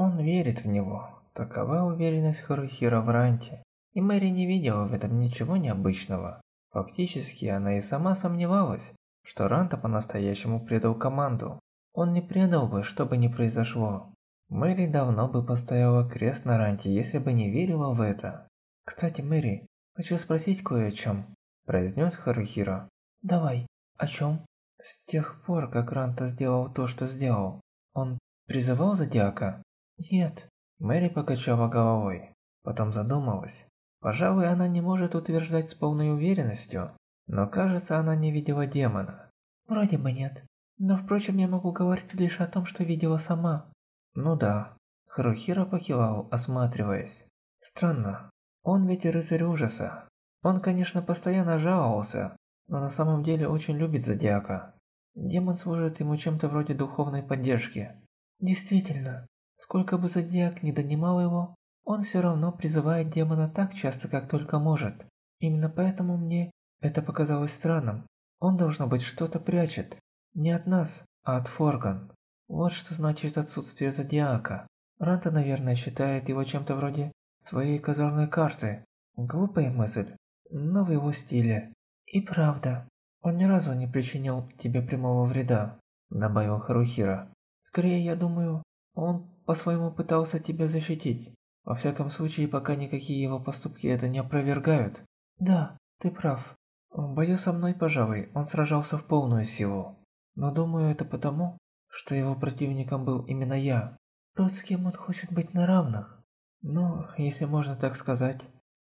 Он верит в него. Такова уверенность Харухира в Ранте. И Мэри не видела в этом ничего необычного. Фактически, она и сама сомневалась, что Ранта по-настоящему предал команду. Он не предал бы, что бы ни произошло. Мэри давно бы поставила крест на Ранте, если бы не верила в это. «Кстати, Мэри, хочу спросить кое о чем», – произнес Харухиро. «Давай, о чем?» «С тех пор, как Ранта сделал то, что сделал, он призывал Зодиака?» «Нет». Мэри покачала головой, потом задумалась. Пожалуй, она не может утверждать с полной уверенностью, но кажется, она не видела демона. Вроде бы нет. Но впрочем, я могу говорить лишь о том, что видела сама. Ну да. Харухира покивал, осматриваясь. Странно. Он ведь и рыцарь ужаса. Он, конечно, постоянно жаловался, но на самом деле очень любит Зодиака. Демон служит ему чем-то вроде духовной поддержки. Действительно, сколько бы Зодиак не донимал его, он все равно призывает демона так часто, как только может. Именно поэтому мне это показалось странным. Он, должно быть, что-то прячет. Не от нас, а от Форган. Вот что значит отсутствие Зодиака. Ранта, наверное, считает его чем-то вроде своей козырной карты. Глупая мысль, но в его стиле. И правда, он ни разу не причинил тебе прямого вреда, добавил Харухира. Скорее, я думаю, он по-своему пытался тебя защитить. Во всяком случае, пока никакие его поступки это не опровергают. Да, ты прав. В бою со мной, пожалуй, он сражался в полную силу. Но думаю, это потому, что его противником был именно я. Тот, с кем он хочет быть на равных. Ну, если можно так сказать.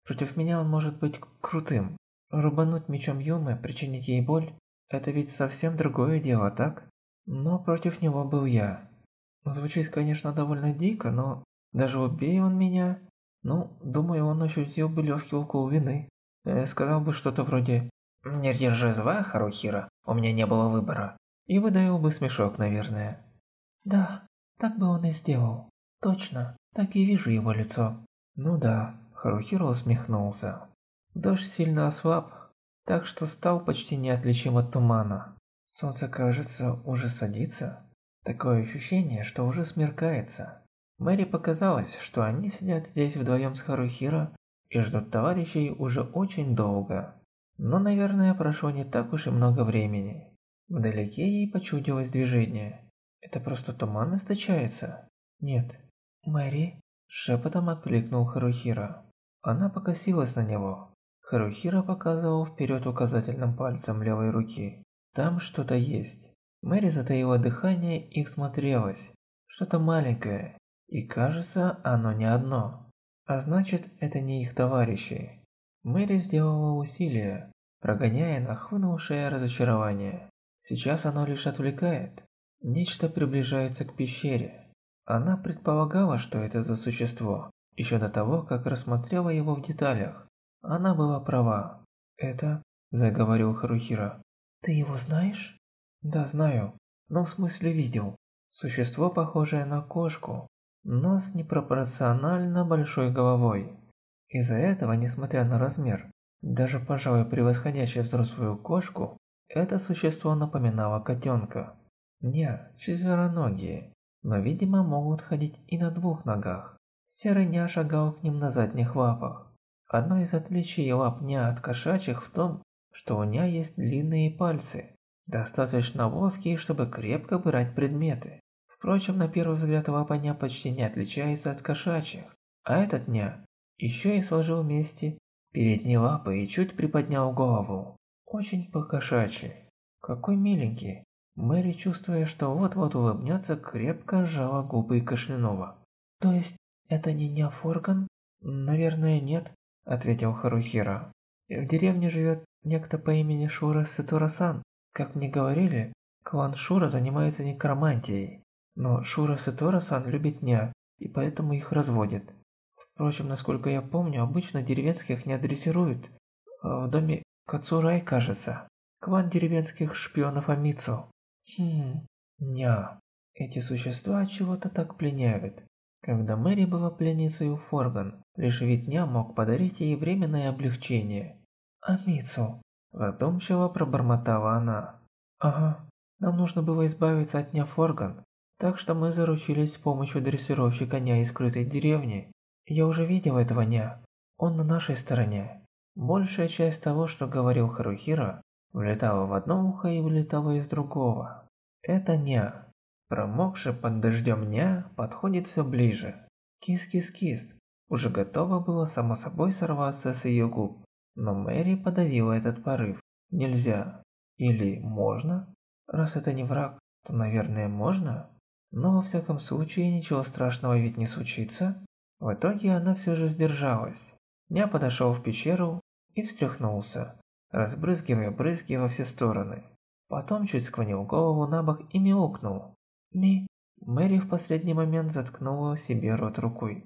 Против меня он может быть крутым. Рубануть мечом Юмы, причинить ей боль – это ведь совсем другое дело, так? Но против него был я. Звучит, конечно, довольно дико, но даже убей он меня, ну, думаю, он ощутил бы легкий укол вины. Э, сказал бы что-то вроде «Не держи зла, Харухира, у меня не было выбора». И выдавил бы смешок, наверное. Да, так бы он и сделал. Точно, так и вижу его лицо. Ну да, Харухиро усмехнулся. Дождь сильно ослаб, так что стал почти неотличим от тумана. Солнце, кажется, уже садится. Такое ощущение, что уже смеркается. Мэри показалось, что они сидят здесь вдвоем с Харухиро и ждут товарищей уже очень долго. Но, наверное, прошло не так уж и много времени. Вдалеке ей почудилось движение. Это просто туман источается? Нет. Мэри? Шепотом окликнул Харухиро. Она покосилась на него. Харухиро показывал вперед указательным пальцем левой руки. Там что-то есть. Мэри затаила дыхание и смотрелась. Что-то маленькое, и кажется, оно не одно. А значит, это не их товарищи. Мэри сделала усилие, прогоняя нахлынувшее разочарование. Сейчас оно лишь отвлекает. Нечто приближается к пещере. Она предполагала, что это за существо, еще до того, как рассмотрела его в деталях. Она была права. «Это...» – заговорил Харухира. «Ты его знаешь?» «Да, знаю. Но в смысле видел. Существо, похожее на кошку, но с непропорционально большой головой. Из-за этого, несмотря на размер, даже, пожалуй, превосходящую взрослую кошку, это существо напоминало котенка. Не, четвероногие, но, видимо, могут ходить и на двух ногах. Серый ня шагал к ним на задних лапах. Одно из отличий лап ня от кошачьих в том, что у ня есть длинные пальцы, достаточно ловкие, чтобы крепко брать предметы. Впрочем, на первый взгляд лапаня почти не отличается от кошачьих, а этот ня еще и сложил вместе передние лапы и чуть приподнял голову. Очень по-кошачьи. Какой миленький. Мэри, чувствуя, что вот-вот улыбнется, крепко сжала губы и кашлянула. «То есть это не Няфорган?» «Наверное, нет», — ответил Харухира. «В деревне живет некто по имени Шура Сатурасан. Как мне говорили, клан Шура занимается некромантией. Но Шура Сетора-сан любит ня, и поэтому их разводит. Впрочем, насколько я помню, обычно деревенских не адресируют. А в доме Кацурай, кажется. Клан деревенских шпионов Амицу. Хм, ня. Эти существа чего-то так пленяют. Когда Мэри была пленницей у Форган, лишь вид ня мог подарить ей временное облегчение. «Амицу!» – задумчиво пробормотала она. «Ага, нам нужно было избавиться от ня Форган, Так что мы заручились с помощью дрессировщика ня из скрытой деревни. Я уже видел этого ня. Он на нашей стороне. Большая часть того, что говорил Харухира, влетала в одно ухо и вылетала из другого. Это ня. Промокший под дождем ня подходит все ближе. Кис-кис-кис. Уже готово было само собой сорваться с ее губ. Но Мэри подавила этот порыв. Нельзя. Или можно? Раз это не враг, то, наверное, можно? Но во всяком случае ничего страшного ведь не случится. В итоге она все же сдержалась. Ня подошел в пещеру и встряхнулся, разбрызгивая брызги во все стороны. Потом чуть склонил голову на бок и мяукнул. «Ми». Мэри в последний момент заткнула себе рот рукой.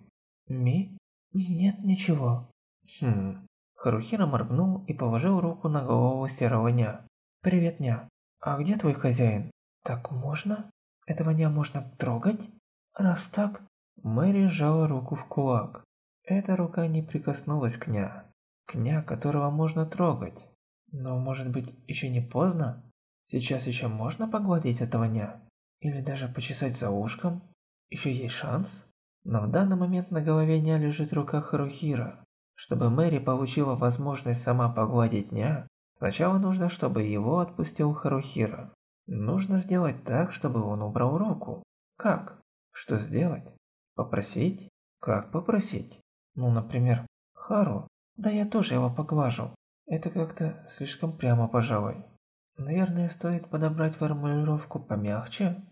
«Ми? Нет, ничего». «Хм». Харухира моргнул и положил руку на голову серого ня. «Привет, ня. А где твой хозяин?» «Так можно? Этого ня можно трогать?» «Раз так...» Мэри сжала руку в кулак. Эта рука не прикоснулась к Ня. К Ня, которого можно трогать. Но может быть еще не поздно? Сейчас еще можно погладить этого Ня? Или даже почесать за ушком? Еще есть шанс? Но в данный момент на голове Ня лежит рука Харухира. Чтобы Мэри получила возможность сама погладить Ня, сначала нужно, чтобы его отпустил Харухира. Нужно сделать так, чтобы он убрал руку. Как? Что сделать? Попросить? Как попросить? Ну, например, Хару, да я тоже его поглажу. Это как-то слишком прямо, пожалуй. Наверное, стоит подобрать формулировку помягче.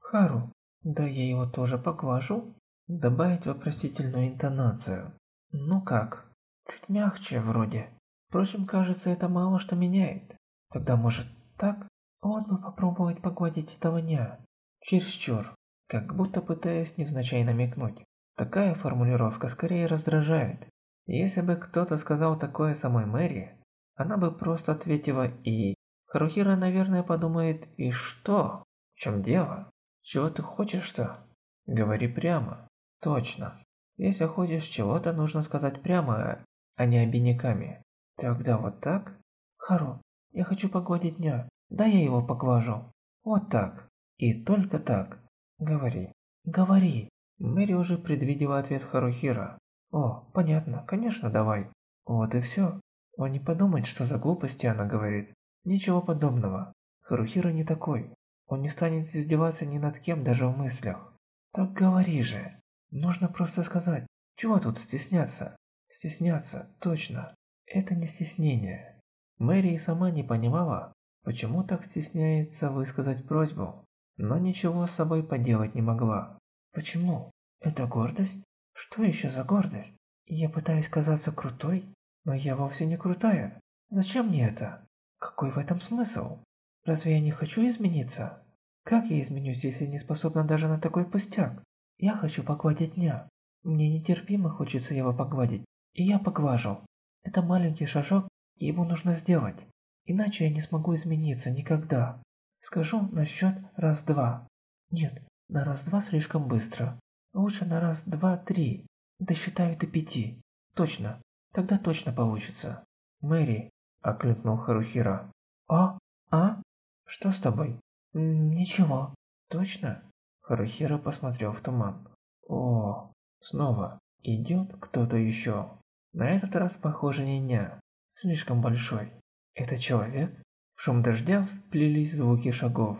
Хару, да я его тоже поглажу. Добавить вопросительную интонацию. Ну как? Чуть мягче вроде. Впрочем, кажется, это мало что меняет. Тогда может так? Вот бы попробовать погладить этого ня. Чересчур. Как будто пытаясь невзначай намекнуть. Такая формулировка скорее раздражает. Если бы кто-то сказал такое самой Мэри, она бы просто ответила «и». Харухира, наверное, подумает «и что? В чем дело? Чего ты хочешь-то?» Говори прямо. Точно. Если хочешь чего-то, нужно сказать прямо, а не обиняками. Тогда вот так? Хару, я хочу погладить дня. Да я его поглажу. Вот так. И только так. Говори. Говори. Мэри уже предвидела ответ Харухира. «О, понятно, конечно, давай». Вот и все. Он не подумает, что за глупости она говорит. Ничего подобного. Харухира не такой. Он не станет издеваться ни над кем даже в мыслях. Так говори же. Нужно просто сказать. Чего тут стесняться? Стесняться, точно. Это не стеснение. Мэри и сама не понимала, почему так стесняется высказать просьбу, но ничего с собой поделать не могла. Почему? Это гордость? Что еще за гордость? Я пытаюсь казаться крутой, но я вовсе не крутая. Зачем мне это? Какой в этом смысл? Разве я не хочу измениться? Как я изменюсь, если не способна даже на такой пустяк? Я хочу погладить дня. Мне нетерпимо хочется его погладить, и я поглажу. Это маленький шажок, и его нужно сделать. Иначе я не смогу измениться никогда. Скажу на счет раз-два. Нет, на раз-два слишком быстро. Лучше на раз-два-три. Досчитаю до пяти. Точно. Тогда точно получится. Мэри, окликнул Харухира. А? А? Что с тобой? Ничего. Точно? Харухира посмотрел в туман. О, снова идет кто-то еще. На этот раз, похоже, не ня. Слишком большой. Это человек? В шум дождя вплелись звуки шагов.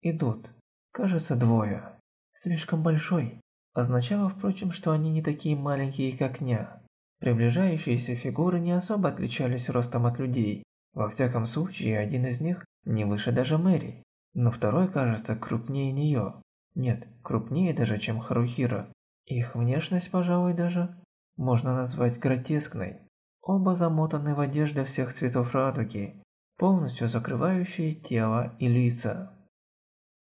Идут. Кажется, двое. Слишком большой. Означало, впрочем, что они не такие маленькие, как Ня. Приближающиеся фигуры не особо отличались ростом от людей. Во всяком случае, один из них не выше даже Мэри. Но второй, кажется, крупнее нее. Нет, крупнее даже, чем Харухира. Их внешность, пожалуй, даже можно назвать гротескной. Оба замотаны в одежды всех цветов радуги, полностью закрывающие тело и лица.